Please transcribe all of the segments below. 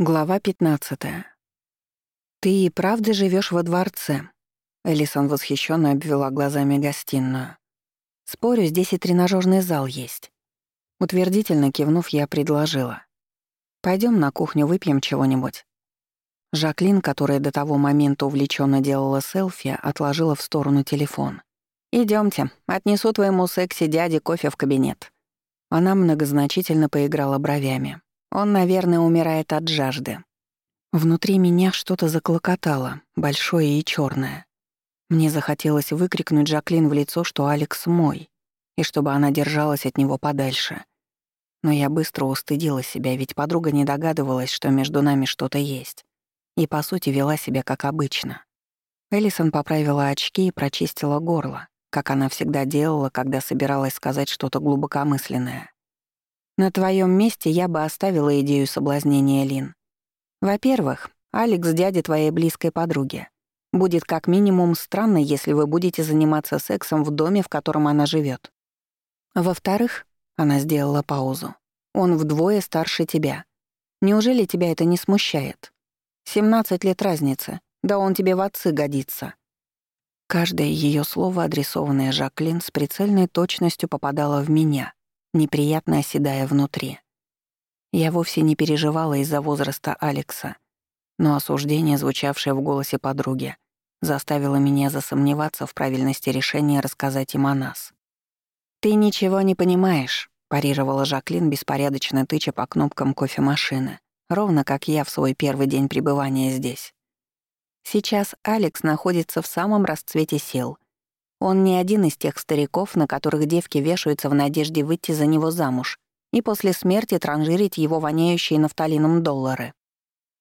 Глава 15. «Ты и правда живешь во дворце?» Элисон восхищенно обвела глазами гостиную. «Спорю, здесь и тренажерный зал есть». Утвердительно кивнув, я предложила. Пойдем на кухню, выпьем чего-нибудь». Жаклин, которая до того момента увлеченно делала селфи, отложила в сторону телефон. Идемте, отнесу твоему секси-дяде кофе в кабинет». Она многозначительно поиграла бровями. Он, наверное, умирает от жажды. Внутри меня что-то заклокотало, большое и черное. Мне захотелось выкрикнуть Жаклин в лицо, что Алекс мой, и чтобы она держалась от него подальше. Но я быстро устыдила себя, ведь подруга не догадывалась, что между нами что-то есть. И, по сути, вела себя как обычно. Эллисон поправила очки и прочистила горло, как она всегда делала, когда собиралась сказать что-то глубокомысленное. На твоем месте я бы оставила идею соблазнения Лин. Во-первых, Алекс — дядя твоей близкой подруги. Будет как минимум странно, если вы будете заниматься сексом в доме, в котором она живет. Во-вторых, она сделала паузу. Он вдвое старше тебя. Неужели тебя это не смущает? 17 лет разницы. Да он тебе в отцы годится. Каждое ее слово, адресованное Жаклин, с прицельной точностью попадало в меня — неприятно оседая внутри. Я вовсе не переживала из-за возраста Алекса, но осуждение, звучавшее в голосе подруги, заставило меня засомневаться в правильности решения рассказать им о нас. «Ты ничего не понимаешь», — парировала Жаклин, беспорядочно тыча по кнопкам кофемашины, ровно как я в свой первый день пребывания здесь. Сейчас Алекс находится в самом расцвете сил — он не один из тех стариков, на которых девки вешаются в надежде выйти за него замуж и после смерти транжирить его воняющие нафталином доллары.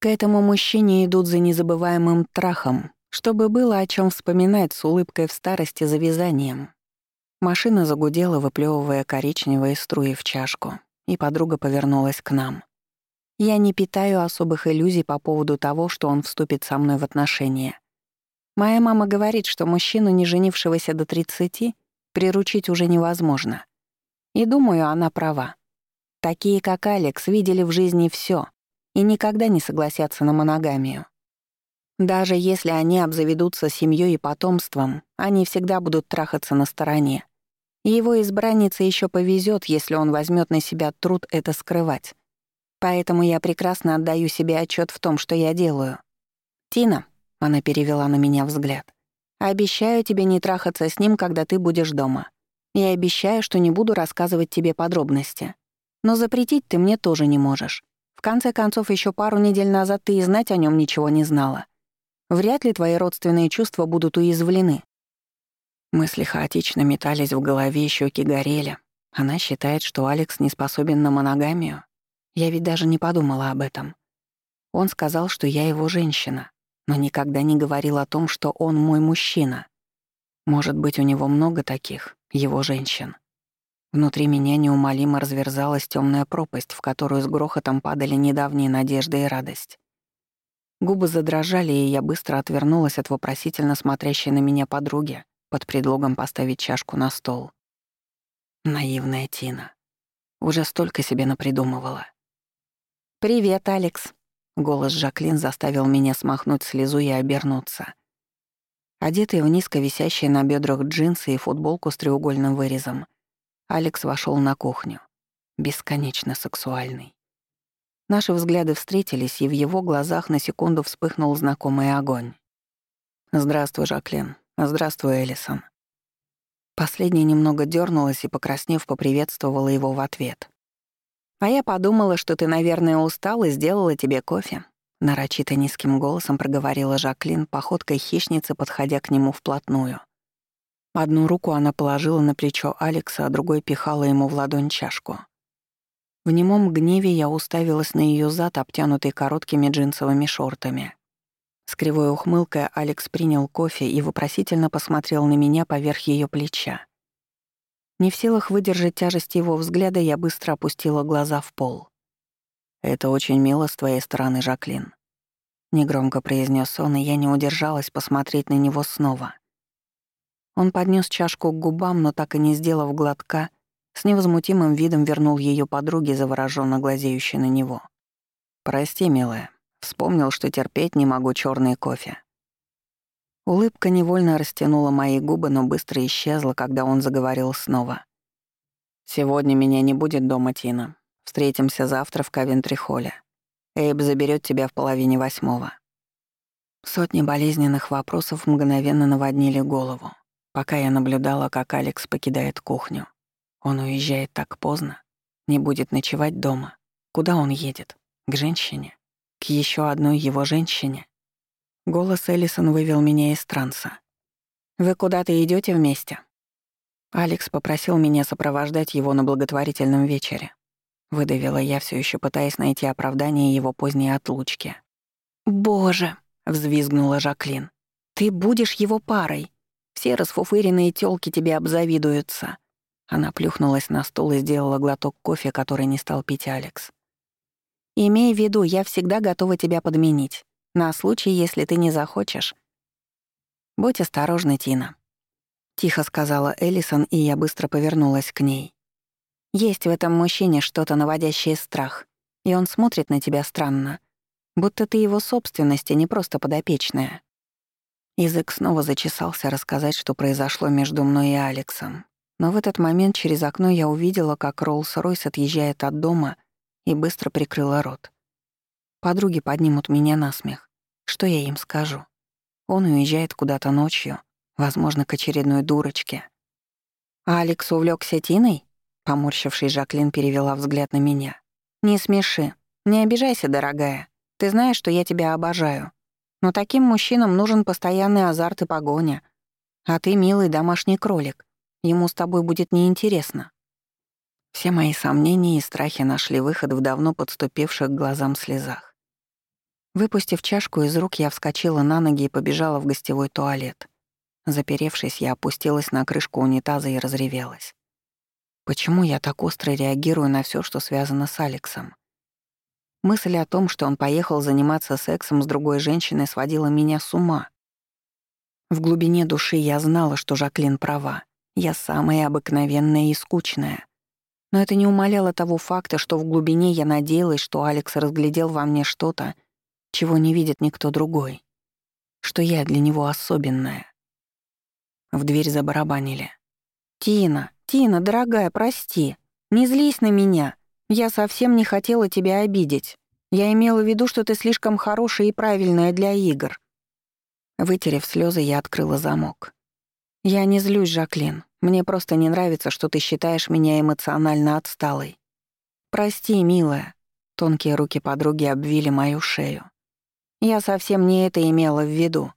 К этому мужчине идут за незабываемым трахом, чтобы было о чем вспоминать с улыбкой в старости за вязанием. Машина загудела, выплевывая коричневые струи в чашку, и подруга повернулась к нам. Я не питаю особых иллюзий по поводу того, что он вступит со мной в отношения. Моя мама говорит, что мужчину, не женившегося до 30, приручить уже невозможно. И думаю, она права. Такие, как Алекс, видели в жизни все и никогда не согласятся на моногамию. Даже если они обзаведутся семьей и потомством, они всегда будут трахаться на стороне. Его избраннице еще повезет, если он возьмет на себя труд это скрывать. Поэтому я прекрасно отдаю себе отчет в том, что я делаю. Тина, она перевела на меня взгляд. «Обещаю тебе не трахаться с ним, когда ты будешь дома. Я обещаю, что не буду рассказывать тебе подробности. Но запретить ты мне тоже не можешь. В конце концов, еще пару недель назад ты и знать о нем ничего не знала. Вряд ли твои родственные чувства будут уязвлены». Мысли хаотично метались в голове, щеки горели. Она считает, что Алекс не способен на моногамию. Я ведь даже не подумала об этом. Он сказал, что я его женщина но никогда не говорил о том, что он мой мужчина. Может быть, у него много таких, его женщин. Внутри меня неумолимо разверзалась темная пропасть, в которую с грохотом падали недавние надежды и радость. Губы задрожали, и я быстро отвернулась от вопросительно смотрящей на меня подруги под предлогом поставить чашку на стол. Наивная Тина. Уже столько себе напридумывала. «Привет, Алекс», Голос Жаклин заставил меня смахнуть слезу и обернуться. Одетый в низко висящие на бедрах джинсы и футболку с треугольным вырезом, Алекс вошел на кухню. Бесконечно сексуальный. Наши взгляды встретились, и в его глазах на секунду вспыхнул знакомый огонь. «Здравствуй, Жаклин. Здравствуй, Элисон». Последняя немного дернулась и, покраснев, поприветствовала его в ответ. «А я подумала, что ты, наверное, устал и сделала тебе кофе», — нарочито низким голосом проговорила Жаклин, походкой хищницы, подходя к нему вплотную. Одну руку она положила на плечо Алекса, а другой пихала ему в ладонь чашку. В немом гневе я уставилась на ее зад, обтянутый короткими джинсовыми шортами. С кривой ухмылкой Алекс принял кофе и вопросительно посмотрел на меня поверх ее плеча. Не в силах выдержать тяжесть его взгляда, я быстро опустила глаза в пол. «Это очень мило с твоей стороны, Жаклин», — негромко произнес он, и я не удержалась посмотреть на него снова. Он поднес чашку к губам, но так и не сделав глотка, с невозмутимым видом вернул ее подруге, завороженно глазеющей на него. «Прости, милая. Вспомнил, что терпеть не могу черный кофе». Улыбка невольно растянула мои губы, но быстро исчезла, когда он заговорил снова. «Сегодня меня не будет дома, Тина. Встретимся завтра в Кавентри-холле. Эйб заберет тебя в половине восьмого». Сотни болезненных вопросов мгновенно наводнили голову, пока я наблюдала, как Алекс покидает кухню. Он уезжает так поздно, не будет ночевать дома. Куда он едет? К женщине? К еще одной его женщине? Голос Эллисон вывел меня из транса. «Вы куда-то идете вместе?» Алекс попросил меня сопровождать его на благотворительном вечере. Выдавила я, все еще пытаясь найти оправдание его поздней отлучки. «Боже!» — взвизгнула Жаклин. «Ты будешь его парой. Все расфуфыренные тёлки тебе обзавидуются». Она плюхнулась на стул и сделала глоток кофе, который не стал пить Алекс. «Имей в виду, я всегда готова тебя подменить. На случай, если ты не захочешь». «Будь осторожна, Тина», — тихо сказала Эллисон, и я быстро повернулась к ней. «Есть в этом мужчине что-то наводящее страх, и он смотрит на тебя странно, будто ты его собственность, а не просто подопечная». Язык снова зачесался рассказать, что произошло между мной и Алексом. Но в этот момент через окно я увидела, как Роллс-Ройс отъезжает от дома и быстро прикрыла рот. Подруги поднимут меня на смех. Что я им скажу? Он уезжает куда-то ночью, возможно, к очередной дурочке. А Алекс увлекся Тиной? Поморщившись, Жаклин перевела взгляд на меня. «Не смеши. Не обижайся, дорогая. Ты знаешь, что я тебя обожаю. Но таким мужчинам нужен постоянный азарт и погоня. А ты милый домашний кролик. Ему с тобой будет неинтересно». Все мои сомнения и страхи нашли выход в давно подступивших к глазам слезах. Выпустив чашку из рук, я вскочила на ноги и побежала в гостевой туалет. Заперевшись, я опустилась на крышку унитаза и разревелась. Почему я так остро реагирую на все, что связано с Алексом? Мысль о том, что он поехал заниматься сексом с другой женщиной, сводила меня с ума. В глубине души я знала, что Жаклин права. Я самая обыкновенная и скучная. Но это не умаляло того факта, что в глубине я надеялась, что Алекс разглядел во мне что-то, чего не видит никто другой. Что я для него особенная. В дверь забарабанили. «Тина, Тина, дорогая, прости. Не злись на меня. Я совсем не хотела тебя обидеть. Я имела в виду, что ты слишком хорошая и правильная для игр». Вытерев слезы, я открыла замок. «Я не злюсь, Жаклин. Мне просто не нравится, что ты считаешь меня эмоционально отсталой. Прости, милая». Тонкие руки подруги обвили мою шею. «Я совсем не это имела в виду.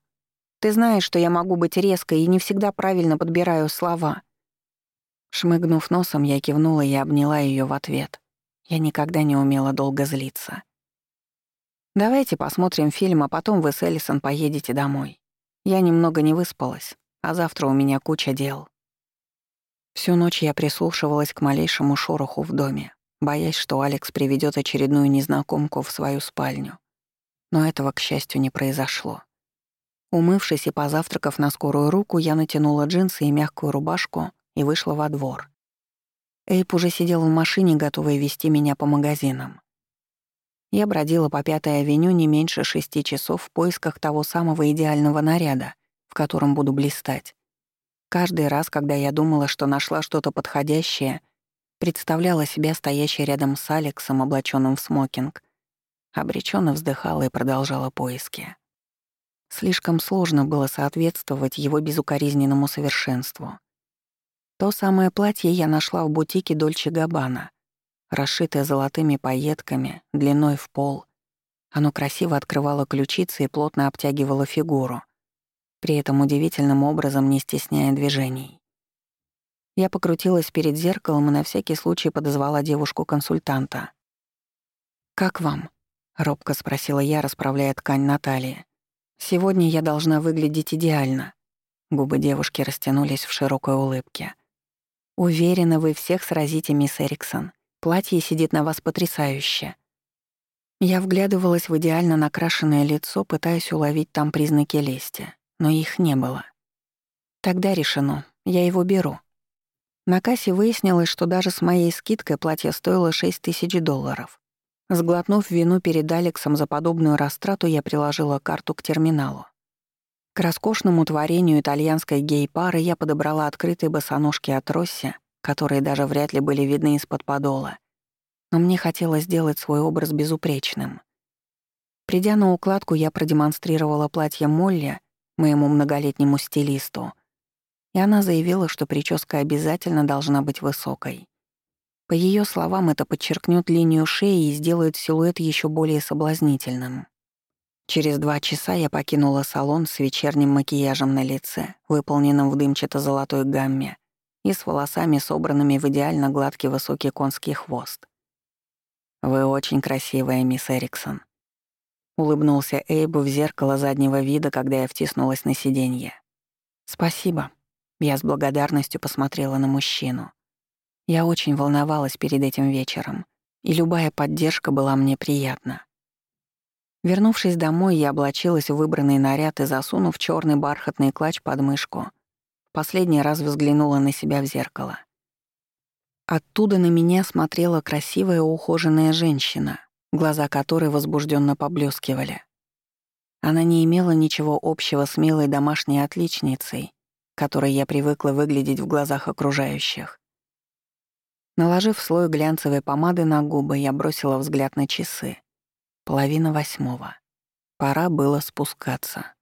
Ты знаешь, что я могу быть резкой и не всегда правильно подбираю слова». Шмыгнув носом, я кивнула и обняла ее в ответ. Я никогда не умела долго злиться. «Давайте посмотрим фильм, а потом вы с Эллисон поедете домой. Я немного не выспалась а завтра у меня куча дел. Всю ночь я прислушивалась к малейшему шороху в доме, боясь, что Алекс приведет очередную незнакомку в свою спальню. Но этого, к счастью, не произошло. Умывшись и позавтракав на скорую руку, я натянула джинсы и мягкую рубашку и вышла во двор. Эйп уже сидел в машине, готовый вести меня по магазинам. Я бродила по Пятой авеню не меньше шести часов в поисках того самого идеального наряда, в котором буду блистать. Каждый раз, когда я думала, что нашла что-то подходящее, представляла себя стоящей рядом с Алексом, облаченным в смокинг, обреченно вздыхала и продолжала поиски. Слишком сложно было соответствовать его безукоризненному совершенству. То самое платье я нашла в бутике Дольче Габбана, расшитое золотыми пайетками, длиной в пол. Оно красиво открывало ключицы и плотно обтягивало фигуру — при этом удивительным образом не стесняя движений. Я покрутилась перед зеркалом и на всякий случай подозвала девушку-консультанта. «Как вам?» — робко спросила я, расправляя ткань на талии. «Сегодня я должна выглядеть идеально». Губы девушки растянулись в широкой улыбке. «Уверена, вы всех сразите, мисс Эриксон. Платье сидит на вас потрясающе». Я вглядывалась в идеально накрашенное лицо, пытаясь уловить там признаки лести но их не было. Тогда решено, я его беру. На кассе выяснилось, что даже с моей скидкой платье стоило 6 тысяч долларов. Сглотнув вину перед Алексом за подобную растрату, я приложила карту к терминалу. К роскошному творению итальянской гей-пары я подобрала открытые босоножки от Росси, которые даже вряд ли были видны из-под подола. Но мне хотелось сделать свой образ безупречным. Придя на укладку, я продемонстрировала платье Молли, моему многолетнему стилисту, и она заявила, что прическа обязательно должна быть высокой. По ее словам, это подчеркнет линию шеи и сделает силуэт еще более соблазнительным. Через два часа я покинула салон с вечерним макияжем на лице, выполненным в дымчато-золотой гамме, и с волосами, собранными в идеально гладкий высокий конский хвост. «Вы очень красивая, мисс Эриксон», — улыбнулся Эйбу в зеркало заднего вида, когда я втиснулась на сиденье. «Спасибо». Я с благодарностью посмотрела на мужчину. Я очень волновалась перед этим вечером, и любая поддержка была мне приятна. Вернувшись домой, я облачилась в выбранный наряд и, засунув черный бархатный клатч под мышку, последний раз взглянула на себя в зеркало. Оттуда на меня смотрела красивая ухоженная женщина, глаза которой возбужденно поблескивали. Она не имела ничего общего с милой домашней отличницей, которой я привыкла выглядеть в глазах окружающих. Наложив слой глянцевой помады на губы, я бросила взгляд на часы. Половина восьмого. Пора было спускаться.